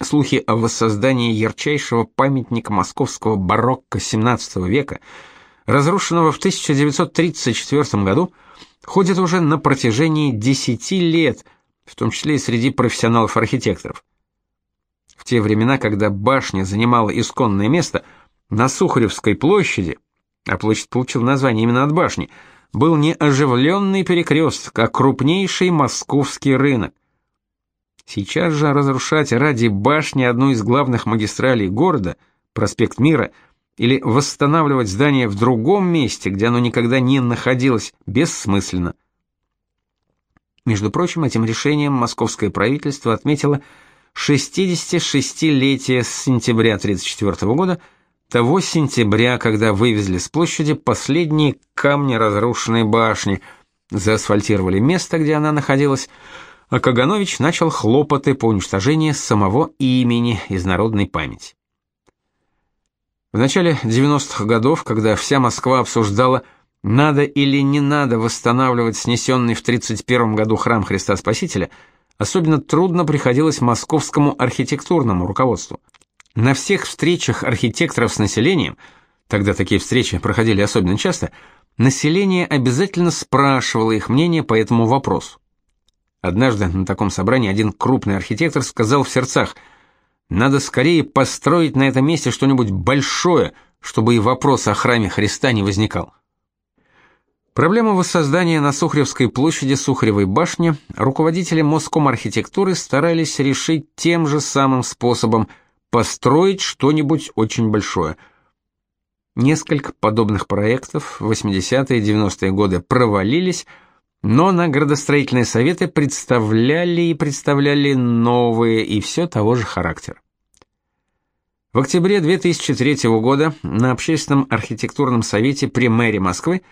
Слухи о воссоздании ярчайшего памятника московского барокко XVII века, разрушенного в 1934 году, ходят уже на протяжении 10 лет, в том числе и среди профессионалов-архитекторов. В те времена, когда башня занимала исконное место, на Сухаревской площади, а площадь получила название именно от башни, был не оживленный перекресток, а крупнейший московский рынок. Сейчас же разрушать ради башни одну из главных магистралей города, проспект Мира, или восстанавливать здание в другом месте, где оно никогда не находилось, бессмысленно. Между прочим, этим решением московское правительство отметило 66-летие с сентября 1934 года, того сентября, когда вывезли с площади последние камни разрушенной башни, заасфальтировали место, где она находилась, а Каганович начал хлопоты по уничтожению самого имени из народной памяти. В начале 90-х годов, когда вся Москва обсуждала, надо или не надо восстанавливать снесенный в 31 году храм Христа Спасителя, особенно трудно приходилось московскому архитектурному руководству. На всех встречах архитекторов с населением, тогда такие встречи проходили особенно часто, население обязательно спрашивало их мнение по этому вопросу. Однажды на таком собрании один крупный архитектор сказал в сердцах: "Надо скорее построить на этом месте что-нибудь большое, чтобы и вопрос о храме Христа не возникал". Проблему воссоздания на Сухаревской площади Сухаревой башни руководители Моском архитектуры старались решить тем же самым способом построить что-нибудь очень большое. Несколько подобных проектов в 80-е и 90-е годы провалились, но на градостроительные советы представляли и представляли новые и все того же характера. В октябре 2003 года на общественном архитектурном совете при мэрии Москвы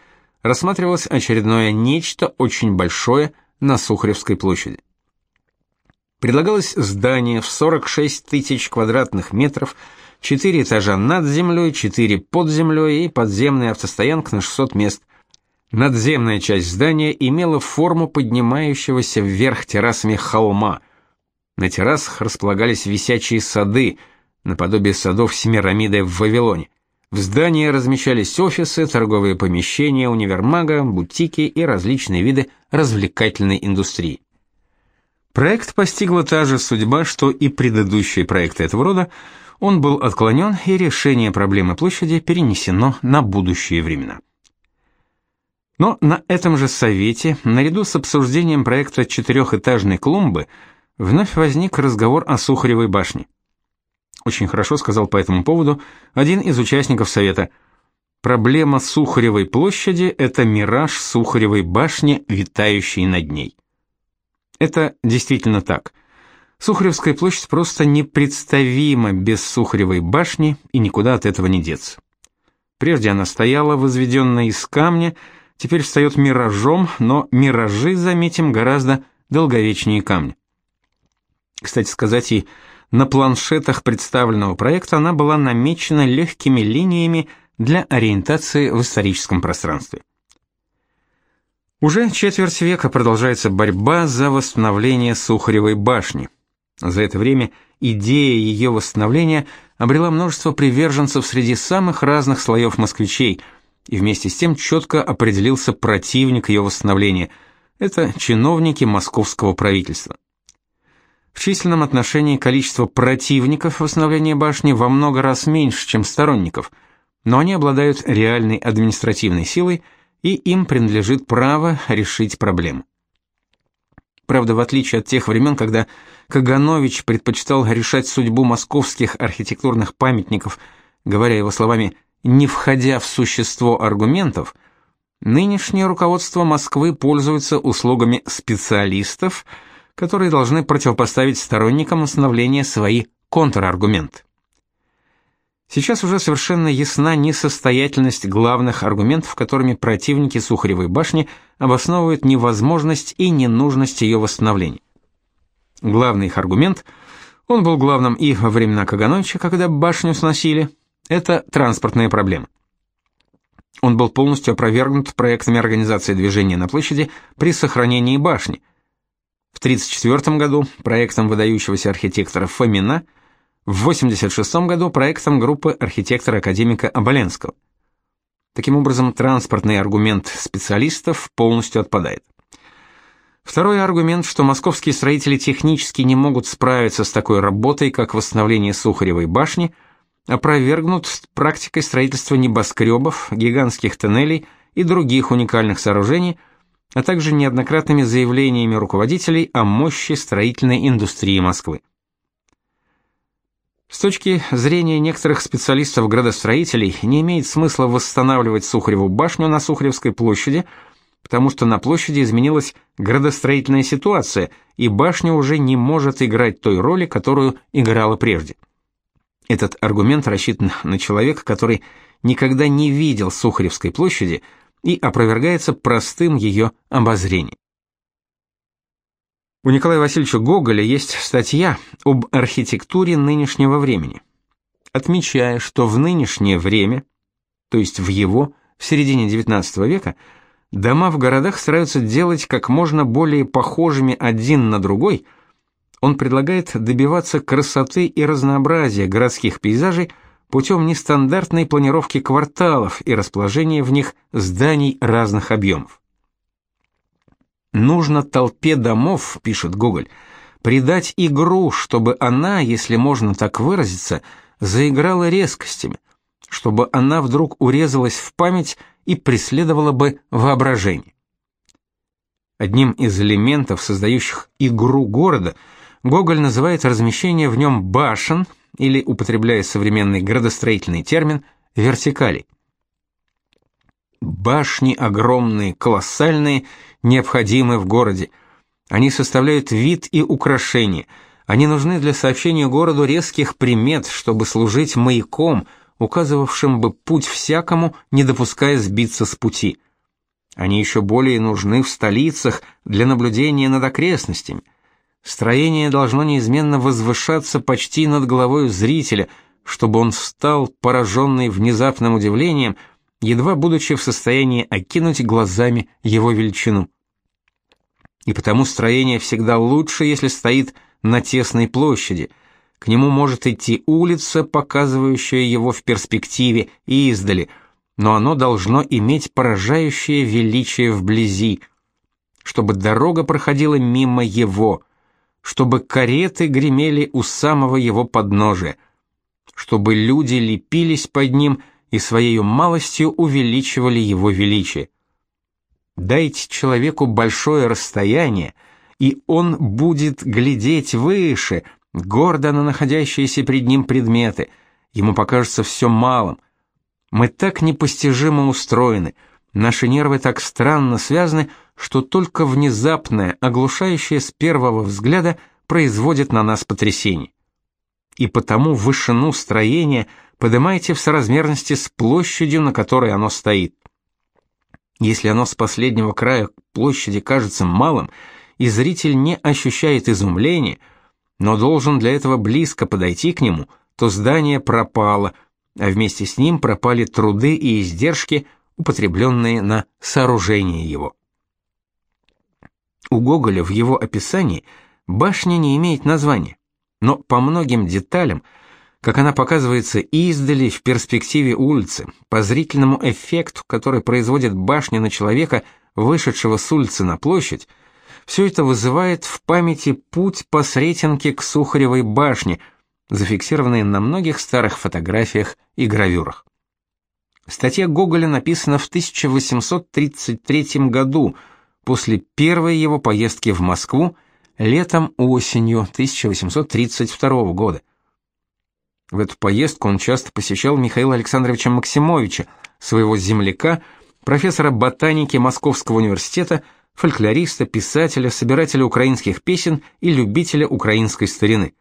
рассматривалось очередное нечто очень большое на Сухаревской площади. Предлагалось здание в 46 тысяч квадратных метров, 4 этажа над землей, 4 под землей и подземная автостоянка на 600 мест. Надземная часть здания имела форму поднимающегося вверх террасами холма. На террасах располагались висячие сады, наподобие садов Семирамиды в Вавилоне. В здании размещались офисы, торговые помещения, универмага, бутики и различные виды развлекательной индустрии. Проект постигла та же судьба, что и предыдущие проекты этого рода. Он был отклонен, и решение проблемы площади перенесено на будущие времена. Но на этом же совете, наряду с обсуждением проекта четырехэтажной клумбы, вновь возник разговор о Сухаревой башне. Очень хорошо сказал по этому поводу один из участников совета. Проблема Сухаревой площади это мираж Сухаревой башни, витающий над ней. Это действительно так. Сухаревская площадь просто непредставима без Сухаревой башни, и никуда от этого не деться. Прежде она стояла, возведенная из камня, теперь встает миражом, но миражи, заметим, гораздо долговечнее камня. Кстати сказать, и на планшетах представленного проекта она была намечена легкими линиями для ориентации в историческом пространстве. Уже четверть века продолжается борьба за восстановление Сухаревой башни. За это время идея ее восстановления обрела множество приверженцев среди самых разных слоев москвичей, и вместе с тем четко определился противник ее восстановления. Это чиновники московского правительства. В численном отношении количество противников восстановления башни во много раз меньше, чем сторонников, но они обладают реальной административной силой, и им принадлежит право решить проблему. Правда, в отличие от тех времен, когда Каганович предпочитал решать судьбу московских архитектурных памятников, говоря его словами «не входя в существо аргументов», нынешнее руководство Москвы пользуется услугами специалистов – которые должны противопоставить сторонникам установления свои контраргументы. Сейчас уже совершенно ясна несостоятельность главных аргументов, которыми противники Сухаревой башни обосновывают невозможность и ненужность ее восстановления. Главный их аргумент, он был главным и во времена Кагановича, когда башню сносили, это транспортные проблемы. Он был полностью опровергнут проектами организации движения на площади при сохранении башни – в 1934 году проектом выдающегося архитектора Фомина в 86 году проектом группы архитектора-академика Оболенского. Таким образом, транспортный аргумент специалистов полностью отпадает. Второй аргумент, что московские строители технически не могут справиться с такой работой, как восстановление Сухаревой башни, опровергнут практикой строительства небоскребов, гигантских тоннелей и других уникальных сооружений, а также неоднократными заявлениями руководителей о мощи строительной индустрии Москвы. С точки зрения некоторых специалистов-градостроителей, не имеет смысла восстанавливать Сухареву башню на Сухаревской площади, потому что на площади изменилась градостроительная ситуация, и башня уже не может играть той роли, которую играла прежде. Этот аргумент рассчитан на человека, который никогда не видел Сухаревской площади и опровергается простым ее обозрением. У Николая Васильевича Гоголя есть статья об архитектуре нынешнего времени. Отмечая, что в нынешнее время, то есть в его, в середине XIX века, дома в городах стараются делать как можно более похожими один на другой, он предлагает добиваться красоты и разнообразия городских пейзажей путем нестандартной планировки кварталов и расположения в них зданий разных объемов. Нужно толпе домов, пишет Гоголь, придать игру, чтобы она, если можно так выразиться, заиграла резкостями, чтобы она вдруг урезалась в память и преследовала бы воображение. Одним из элементов, создающих игру города, Гоголь называет размещение в нем башен, или, употребляя современный градостроительный термин, вертикалей. Башни огромные, колоссальные, необходимы в городе. Они составляют вид и украшение. Они нужны для сообщения городу резких примет, чтобы служить маяком, указывавшим бы путь всякому, не допуская сбиться с пути. Они еще более нужны в столицах для наблюдения над окрестностями. Строение должно неизменно возвышаться почти над головой зрителя, чтобы он встал, пораженный внезапным удивлением, едва будучи в состоянии окинуть глазами его величину. И потому строение всегда лучше, если стоит на тесной площади. К нему может идти улица, показывающая его в перспективе и издали, но оно должно иметь поражающее величие вблизи, чтобы дорога проходила мимо его, чтобы кареты гремели у самого его подножия, чтобы люди лепились под ним и своей малостью увеличивали его величие. Дайте человеку большое расстояние, и он будет глядеть выше, гордо на находящиеся пред ним предметы. Ему покажется все малым. Мы так непостижимо устроены, наши нервы так странно связаны, что только внезапное, оглушающее с первого взгляда производит на нас потрясение. И потому вышину строения поднимайте в соразмерности с площадью, на которой оно стоит. Если оно с последнего края площади кажется малым, и зритель не ощущает изумления, но должен для этого близко подойти к нему, то здание пропало, а вместе с ним пропали труды и издержки, употребленные на сооружение его. У Гоголя в его описании башня не имеет названия, но по многим деталям – как она показывается издали в перспективе улицы, по зрительному эффекту, который производит башня на человека, вышедшего с улицы на площадь, все это вызывает в памяти путь по Сретенке к Сухаревой башне, зафиксированный на многих старых фотографиях и гравюрах. Статья Гоголя написана в 1833 году, после первой его поездки в Москву, летом-осенью 1832 года. В эту поездку он часто посещал Михаила Александровича Максимовича, своего земляка, профессора ботаники Московского университета, фольклориста, писателя, собирателя украинских песен и любителя украинской старины.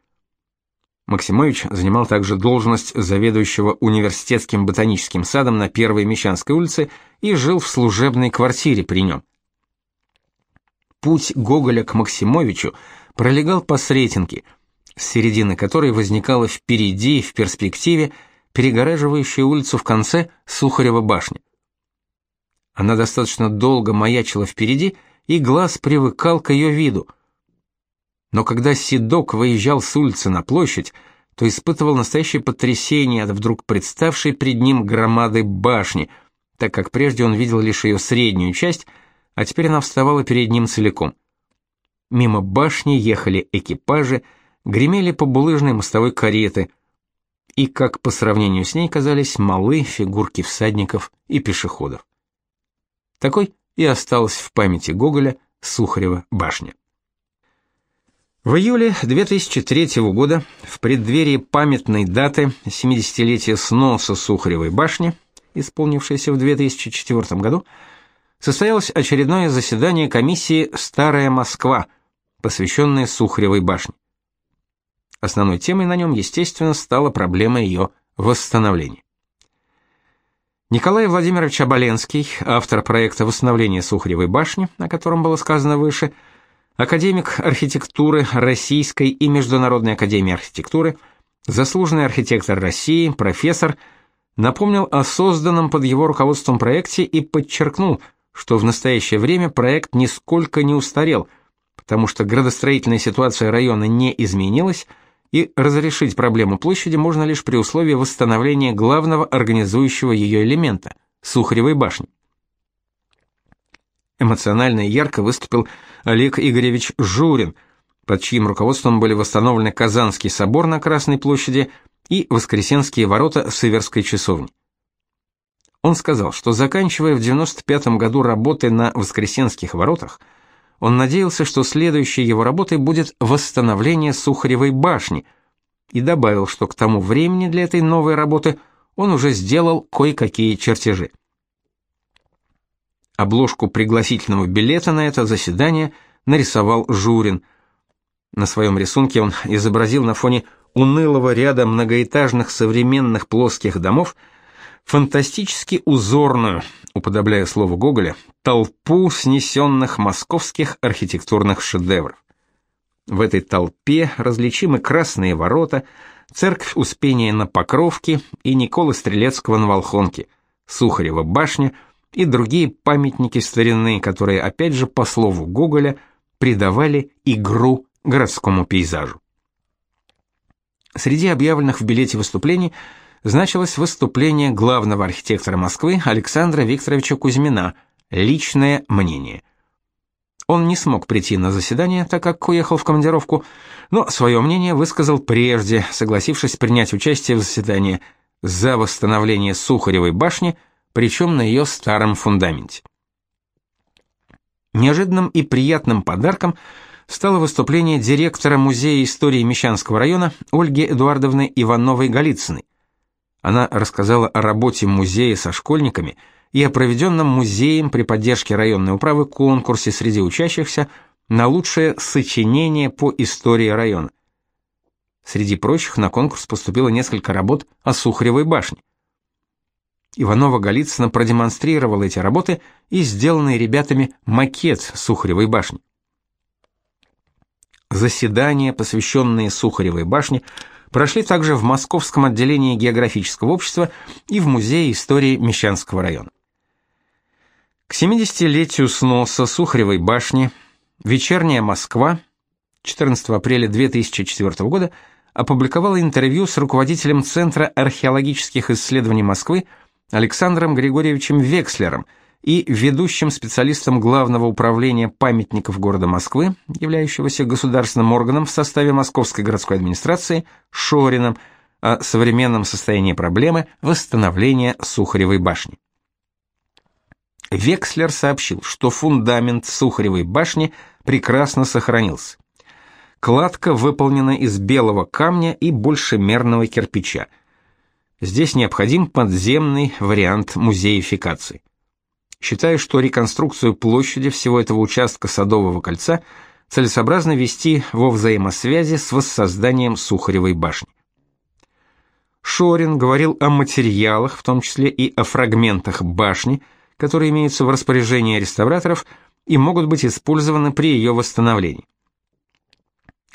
Максимович занимал также должность заведующего университетским ботаническим садом на Первой Мещанской улице и жил в служебной квартире при нем. Путь Гоголя к Максимовичу пролегал по Сретенке – с середины которой возникала впереди, в перспективе, перегораживающая улицу в конце Сухарева башня. Она достаточно долго маячила впереди, и глаз привыкал к ее виду. Но когда Седок выезжал с улицы на площадь, то испытывал настоящее потрясение от вдруг представшей пред ним громады башни, так как прежде он видел лишь ее среднюю часть, а теперь она вставала перед ним целиком. Мимо башни ехали экипажи, гремели по булыжной мостовой кареты, и как по сравнению с ней казались малы фигурки всадников и пешеходов. Такой и осталась в памяти Гоголя Сухарева башня. В июле 2003 года, в преддверии памятной даты 70-летия сноса Сухаревой башни, исполнившейся в 2004 году, состоялось очередное заседание комиссии «Старая Москва», посвященное Сухаревой башне. Основной темой на нем, естественно, стала проблема ее восстановления. Николай Владимирович Оболенский, автор проекта восстановления Сухаревой башни, о котором было сказано выше, академик архитектуры Российской и Международной академии архитектуры, заслуженный архитектор России, профессор, напомнил о созданном под его руководством проекте и подчеркнул, что в настоящее время проект нисколько не устарел, потому что градостроительная ситуация района не изменилась, и разрешить проблему площади можно лишь при условии восстановления главного организующего ее элемента Сухаревой башни. Эмоционально и ярко выступил Олег Игоревич Журин, под чьим руководством были восстановлены Казанский собор на Красной площади и Воскресенские ворота Сыверской часовне. Он сказал, что заканчивая в 95 году работы на Воскресенских воротах, он надеялся, что следующей его работой будет восстановление Сухаревой башни, и добавил, что к тому времени для этой новой работы он уже сделал кое-какие чертежи. Обложку пригласительного билета на это заседание нарисовал Журин. На своем рисунке он изобразил на фоне унылого ряда многоэтажных современных плоских домов фантастически узорную, уподобляя слову Гоголя, толпу снесенных московских архитектурных шедевров. В этой толпе различимы Красные ворота, Церковь Успения на Покровке и Николы Стрелецкого на Волхонке, Сухарева башня – и другие памятники старины, которые, опять же, по слову Гоголя, придавали игру городскому пейзажу. Среди объявленных в билете выступлений значилось выступление главного архитектора Москвы Александра Викторовича Кузьмина «Личное мнение». Он не смог прийти на заседание, так как уехал в командировку, но свое мнение высказал прежде, согласившись принять участие в заседании за восстановление Сухаревой башни – причем на ее старом фундаменте. Неожиданным и приятным подарком стало выступление директора Музея истории Мещанского района Ольги Эдуардовны Ивановой-Голицыной. Она рассказала о работе музея со школьниками и о проведенном музеем при поддержке районной управы конкурсе среди учащихся на лучшее сочинение по истории района. Среди прочих на конкурс поступило несколько работ о Сухаревой башне. Иванова-Голицына продемонстрировала эти работы и сделанный ребятами макет Сухаревой башни. Заседания, посвященные Сухаревой башне, прошли также в Московском отделении географического общества и в Музее истории Мещанского района. К 70-летию сноса Сухаревой башни «Вечерняя Москва» 14 апреля 2004 года опубликовала интервью с руководителем Центра археологических исследований Москвы Александром Григорьевичем Векслером и ведущим специалистом Главного управления памятников города Москвы, являющегося государственным органом в составе Московской городской администрации, Шорином, о современном состоянии проблемы восстановления Сухаревой башни. Векслер сообщил, что фундамент Сухаревой башни прекрасно сохранился. Кладка выполнена из белого камня и большемерного кирпича – Здесь необходим подземный вариант музеификации. Считаю, что реконструкцию площади всего этого участка Садового кольца целесообразно вести во взаимосвязи с воссозданием Сухаревой башни. Шорин говорил о материалах, в том числе и о фрагментах башни, которые имеются в распоряжении реставраторов и могут быть использованы при ее восстановлении.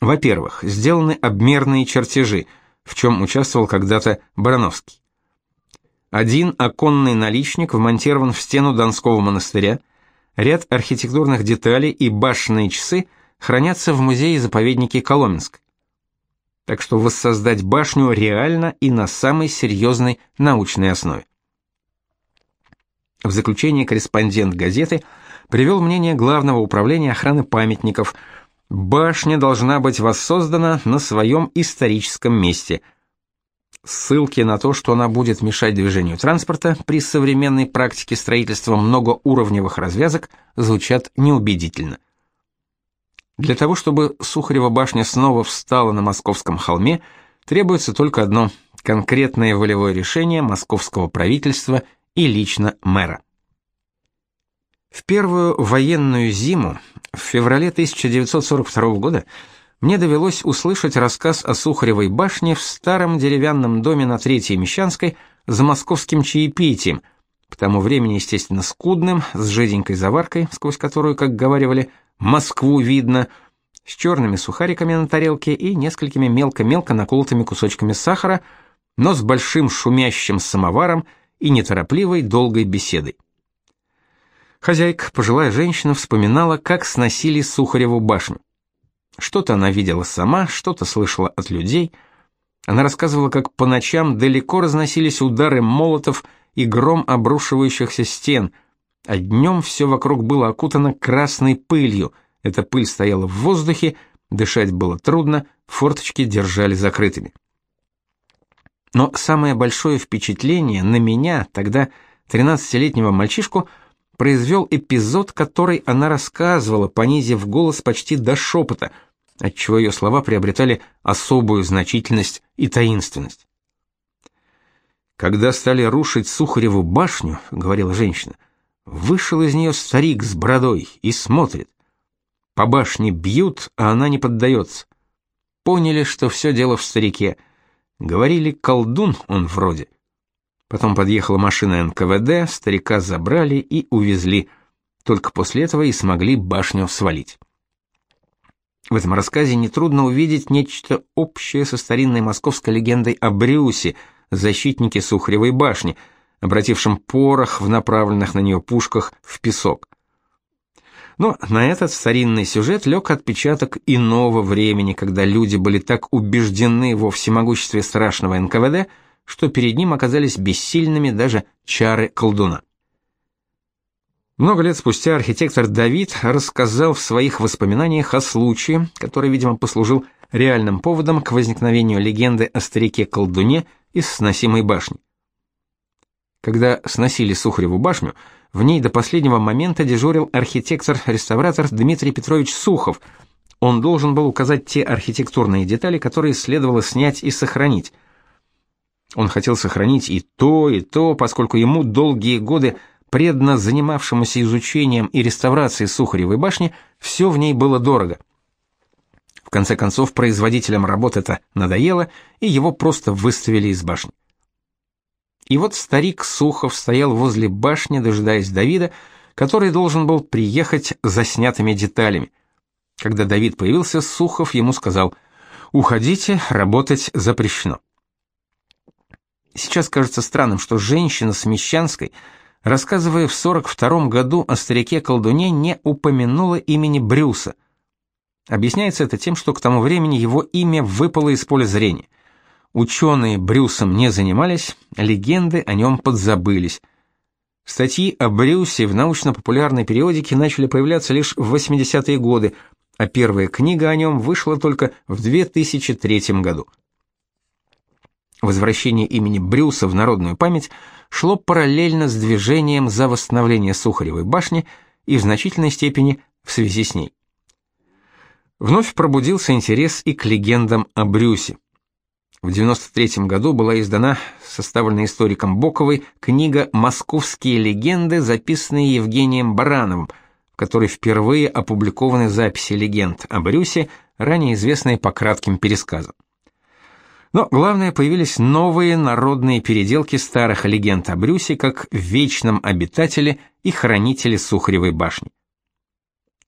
Во-первых, сделаны обмерные чертежи – в чем участвовал когда-то Барановский. Один оконный наличник вмонтирован в стену Донского монастыря, ряд архитектурных деталей и башенные часы хранятся в музее-заповеднике Коломенск. так что воссоздать башню реально и на самой серьезной научной основе. В заключение корреспондент газеты привел мнение Главного управления охраны памятников. Башня должна быть воссоздана на своем историческом месте. Ссылки на то, что она будет мешать движению транспорта при современной практике строительства многоуровневых развязок, звучат неубедительно. Для того, чтобы Сухарева башня снова встала на московском холме, требуется только одно конкретное волевое решение московского правительства и лично мэра. В первую военную зиму, в феврале 1942 года, мне довелось услышать рассказ о Сухаревой башне в старом деревянном доме на Третьей Мещанской за московским чаепитием, к тому времени, естественно, скудным, с жиденькой заваркой, сквозь которую, как говаривали, Москву видно, с черными сухариками на тарелке и несколькими мелко-мелко наколотыми кусочками сахара, но с большим шумящим самоваром и неторопливой долгой беседой. Хозяйка, пожилая женщина, вспоминала, как сносили Сухареву башню. Что-то она видела сама, что-то слышала от людей. Она рассказывала, как по ночам далеко разносились удары молотов и гром обрушивающихся стен, а днем все вокруг было окутано красной пылью. Эта пыль стояла в воздухе, дышать было трудно, форточки держали закрытыми. Но самое большое впечатление на меня, тогда 13-летнего мальчишку, произвел эпизод, который она рассказывала, понизив голос почти до шепота, отчего ее слова приобретали особую значительность и таинственность. «Когда стали рушить Сухареву башню, — говорила женщина, — вышел из нее старик с бородой и смотрит. По башне бьют, а она не поддается. Поняли, что все дело в старике. Говорили, колдун он вроде — Потом подъехала машина НКВД, старика забрали и увезли. Только после этого и смогли башню свалить. В этом рассказе нетрудно увидеть нечто общее со старинной московской легендой о Брюсе, защитнике Сухаревой башни, обратившем порох в направленных на нее пушках в песок. Но на этот старинный сюжет лег отпечаток иного времени, когда люди были так убеждены во всемогуществе страшного НКВД, что перед ним оказались бессильными даже чары колдуна. Много лет спустя архитектор Давид рассказал в своих воспоминаниях о случае, который, видимо, послужил реальным поводом к возникновению легенды о старике-колдуне из сносимой башни. Когда сносили Сухареву башню, в ней до последнего момента дежурил архитектор-реставратор Дмитрий Петрович Сухов. Он должен был указать те архитектурные детали, которые следовало снять и сохранить – он хотел сохранить и то, и то, поскольку ему долгие годы, предно занимавшемуся изучением и реставрацией Сухаревой башни, все в ней было дорого. В конце концов, производителям работ это надоело, и его просто выставили из башни. И вот старик Сухов стоял возле башни, дожидаясь Давида, который должен был приехать за снятыми деталями. Когда Давид появился, Сухов ему сказал: "Уходите, работать запрещено". Сейчас кажется странным, что женщина с Мещанской, рассказывая в 42 году о старике-колдуне, не упомянула имени Брюса. Объясняется это тем, что к тому времени его имя выпало из поля зрения. Ученые Брюсом не занимались, легенды о нем подзабылись. Статьи о Брюсе в научно-популярной периодике начали появляться лишь в 80-е годы, а первая книга о нем вышла только в 2003 году. Возвращение имени Брюса в народную память шло параллельно с движением за восстановление Сухаревой башни и в значительной степени в связи с ней. Вновь пробудился интерес и к легендам о Брюсе. В 93 году была издана составленная историком Боковой книга «Московские легенды», записанные Евгением Барановым, в которой впервые опубликованы записи легенд о Брюсе, ранее известные по кратким пересказам. Но главное, появились новые народные переделки старых легенд о Брюсе как вечном обитателе и хранителе Сухаревой башни.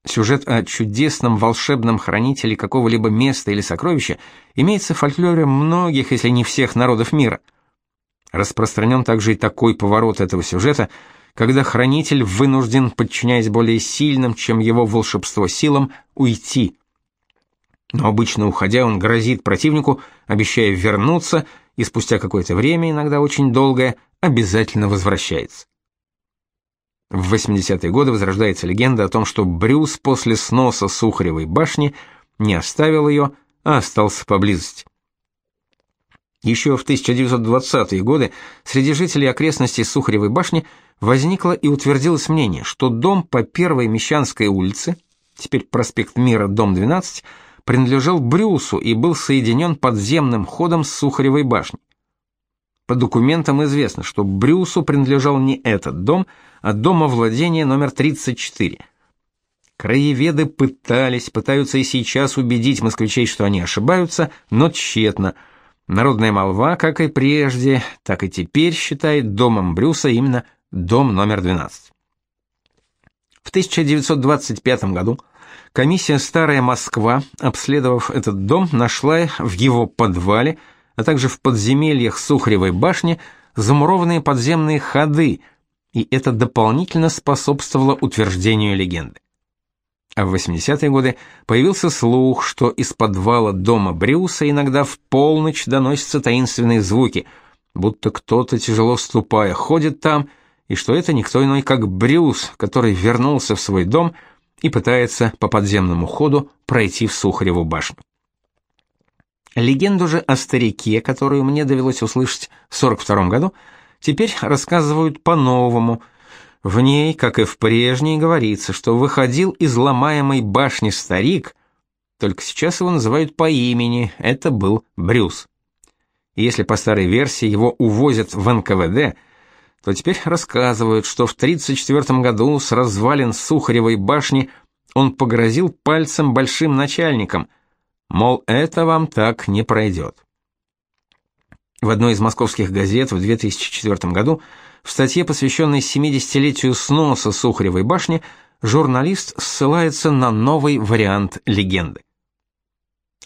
Сюжет о чудесном волшебном хранителе какого-либо места или сокровища имеется в фольклоре многих, если не всех народов мира. Распространен также и такой поворот этого сюжета, когда хранитель вынужден, подчиняясь более сильным, чем его волшебство силам, уйти. Но обычно уходя, он грозит противнику, обещая вернуться, и спустя какое-то время, иногда очень долгое, обязательно возвращается. В 80-е годы возрождается легенда о том, что Брюс после сноса Сухаревой башни не оставил ее, а остался поблизости. Еще в 1920-е годы среди жителей окрестностей Сухаревой башни возникло и утвердилось мнение, что дом по Первой Мещанской улице, теперь проспект Мира, дом 12, принадлежал Брюсу и был соединен подземным ходом с Сухаревой башней. По документам известно, что Брюсу принадлежал не этот дом, а домовладение номер 34. Краеведы пытались, пытаются и сейчас убедить москвичей, что они ошибаются, но тщетно – Народная молва, как и прежде, так и теперь считает домом Брюса именно дом номер 12. В 1925 году комиссия «Старая Москва», обследовав этот дом, нашла в его подвале, а также в подземельях Сухаревой башни замурованные подземные ходы, и это дополнительно способствовало утверждению легенды. А в 80-е годы появился слух, что из подвала дома Брюса иногда в полночь доносятся таинственные звуки, будто кто-то тяжело ступая ходит там, и что это никто иной, как Брюс, который вернулся в свой дом и пытается по подземному ходу пройти в Сухареву башню. Легенду же о старике, которую мне довелось услышать в 42 году, теперь рассказывают по-новому – в ней, как и в прежней, говорится, что выходил из ломаемой башни старик, только сейчас его называют по имени, это был Брюс. Если по старой версии его увозят в НКВД, то теперь рассказывают, что в 1934 году с развалин Сухаревой башни он погрозил пальцем большим начальникам, мол, это вам так не пройдет. В одной из московских газет в 2004 году в статье, посвященной 70-летию сноса Сухаревой башни, журналист ссылается на новый вариант легенды.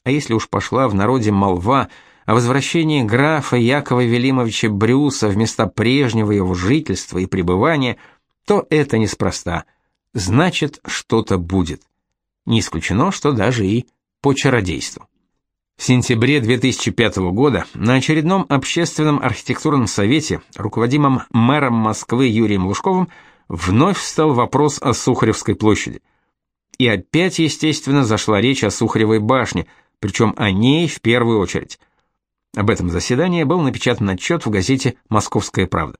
А если уж пошла в народе молва о возвращении графа Якова Велимовича Брюса в места прежнего его жительства и пребывания, то это неспроста. Значит, что-то будет. Не исключено, что даже и по чародейству. В сентябре 2005 года на очередном общественном архитектурном совете, руководимом мэром Москвы Юрием Лужковым, вновь встал вопрос о Сухаревской площади. И опять, естественно, зашла речь о Сухаревой башне, причем о ней в первую очередь. Об этом заседании был напечатан отчет в газете «Московская правда».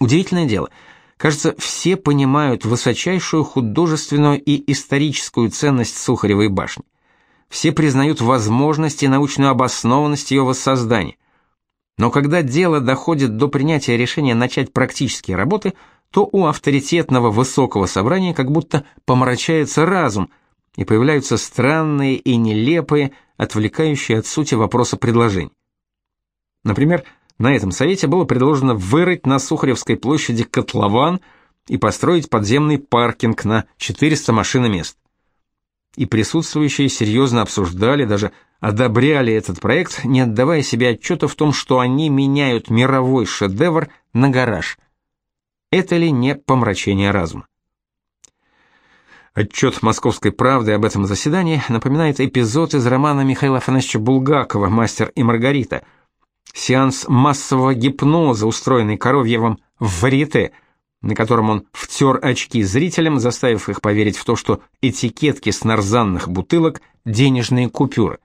Удивительное дело. Кажется, все понимают высочайшую художественную и историческую ценность Сухаревой башни все признают возможность и научную обоснованность ее воссоздания. Но когда дело доходит до принятия решения начать практические работы, то у авторитетного высокого собрания как будто помрачается разум, и появляются странные и нелепые, отвлекающие от сути вопроса предложения. Например, на этом совете было предложено вырыть на Сухаревской площади котлован и построить подземный паркинг на 400 машиномест и присутствующие серьезно обсуждали, даже одобряли этот проект, не отдавая себе отчета в том, что они меняют мировой шедевр на гараж. Это ли не помрачение разума? Отчет «Московской правды» об этом заседании напоминает эпизод из романа Михаила Афанасьевича Булгакова «Мастер и Маргарита», сеанс массового гипноза, устроенный Коровьевым в варьете – на котором он втер очки зрителям, заставив их поверить в то, что этикетки с нарзанных бутылок – денежные купюры.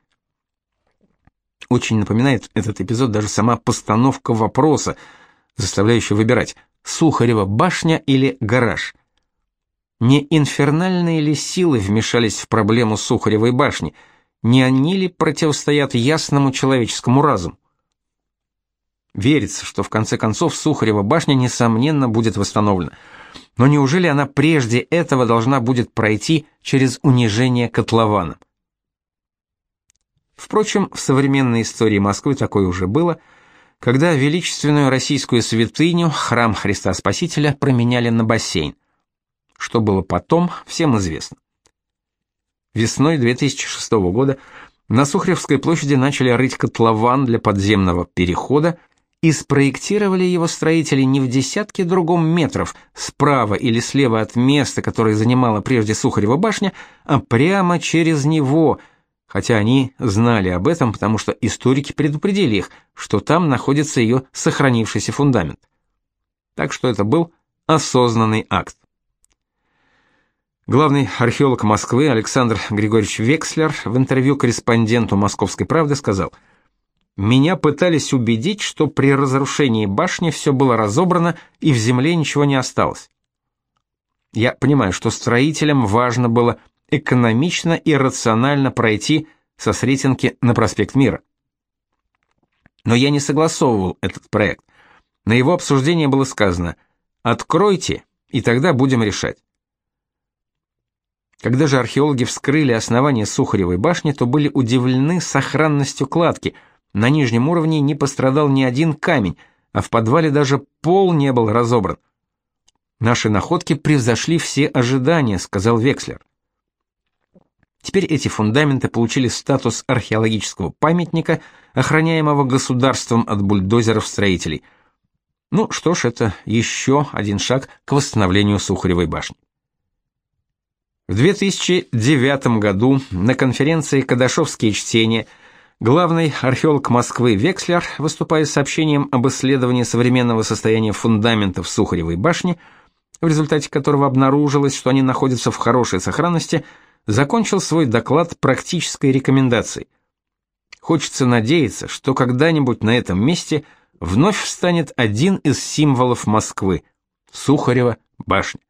Очень напоминает этот эпизод даже сама постановка вопроса, заставляющая выбирать Сухарева башня или гараж. Не инфернальные ли силы вмешались в проблему Сухаревой башни, не они ли противостоят ясному человеческому разуму? Верится, что в конце концов Сухарева башня несомненно будет восстановлена. Но неужели она прежде этого должна будет пройти через унижение котлована? Впрочем, в современной истории Москвы такое уже было, когда величественную российскую святыню, храм Христа Спасителя, променяли на бассейн. Что было потом, всем известно. Весной 2006 года на Сухаревской площади начали рыть котлован для подземного перехода, и спроектировали его строители не в десятке другом метров справа или слева от места, которое занимала прежде Сухарева башня, а прямо через него, хотя они знали об этом, потому что историки предупредили их, что там находится ее сохранившийся фундамент. Так что это был осознанный акт. Главный археолог Москвы Александр Григорьевич Векслер в интервью корреспонденту «Московской правды» сказал «Меня пытались убедить, что при разрушении башни все было разобрано и в земле ничего не осталось. Я понимаю, что строителям важно было экономично и рационально пройти со Сретенки на проспект Мира. Но я не согласовывал этот проект. На его обсуждение было сказано «Откройте, и тогда будем решать». Когда же археологи вскрыли основание Сухаревой башни, то были удивлены сохранностью кладки. На нижнем уровне не пострадал ни один камень, а в подвале даже пол не был разобран. Наши находки превзошли все ожидания, сказал Векслер. Теперь эти фундаменты получили статус археологического памятника, охраняемого государством от бульдозеров-строителей. Ну что ж, это еще один шаг к восстановлению Сухаревой башни. В 2009 году на конференции «Кадашовские чтения» главный археолог Москвы Векслер, выступая с сообщением об исследовании современного состояния фундаментов Сухаревой башни, в результате которого обнаружилось, что они находятся в хорошей сохранности, закончил свой доклад практической рекомендацией. Хочется надеяться, что когда-нибудь на этом месте вновь встанет один из символов Москвы – Сухарева башня.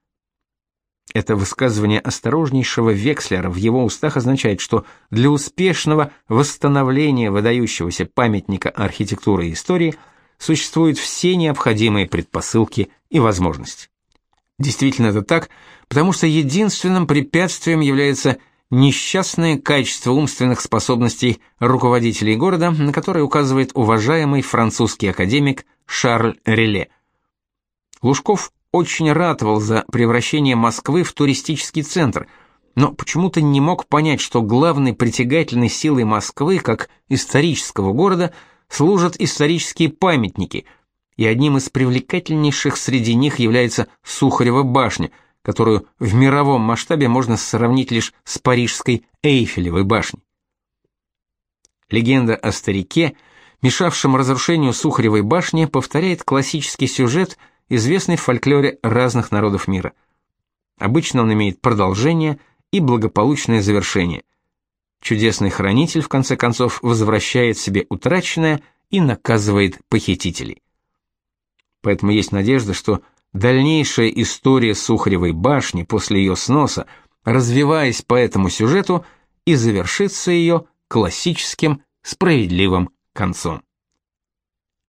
Это высказывание осторожнейшего Векслера в его устах означает, что для успешного восстановления выдающегося памятника архитектуры и истории существуют все необходимые предпосылки и возможности. Действительно это так, потому что единственным препятствием является несчастное качество умственных способностей руководителей города, на которое указывает уважаемый французский академик Шарль Реле. Лужков очень ратовал за превращение Москвы в туристический центр, но почему-то не мог понять, что главной притягательной силой Москвы, как исторического города, служат исторические памятники, и одним из привлекательнейших среди них является Сухарева башня, которую в мировом масштабе можно сравнить лишь с парижской Эйфелевой башней. Легенда о старике, мешавшем разрушению Сухаревой башни, повторяет классический сюжет – известный в фольклоре разных народов мира. Обычно он имеет продолжение и благополучное завершение. Чудесный хранитель в конце концов возвращает себе утраченное и наказывает похитителей. Поэтому есть надежда, что дальнейшая история Сухаревой башни после ее сноса, развиваясь по этому сюжету, и завершится ее классическим справедливым концом.